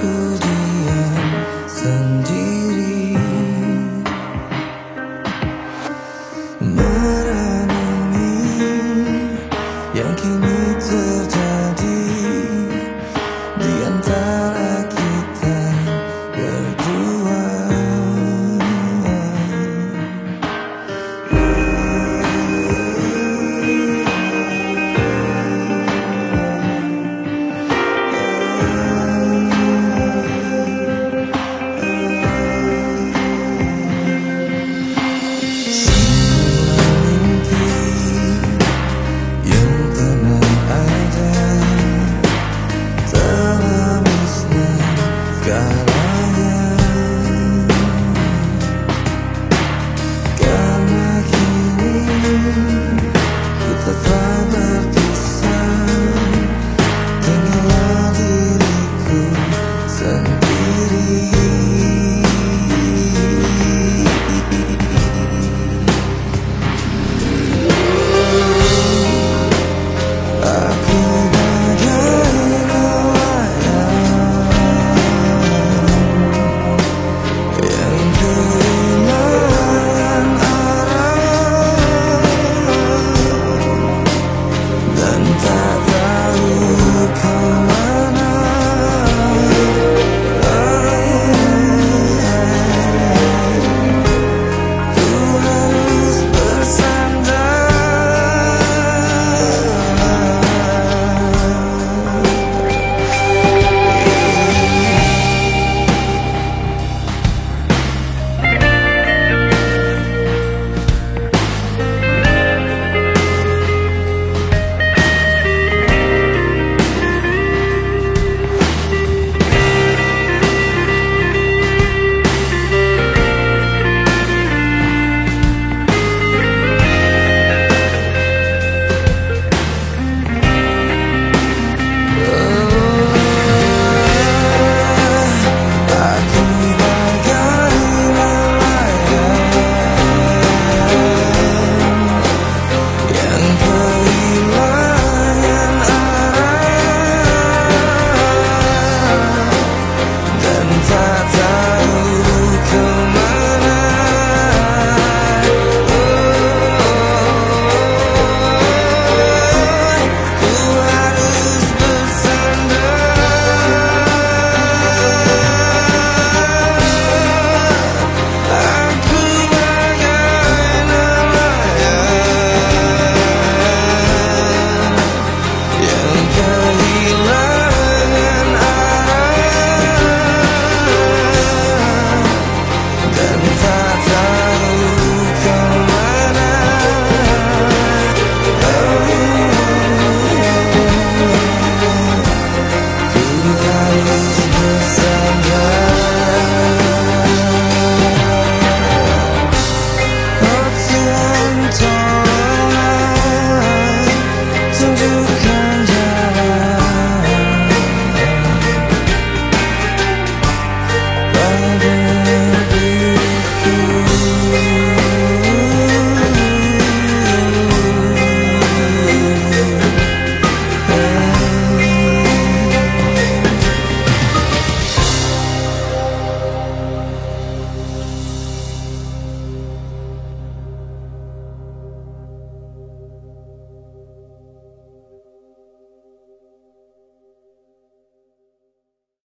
who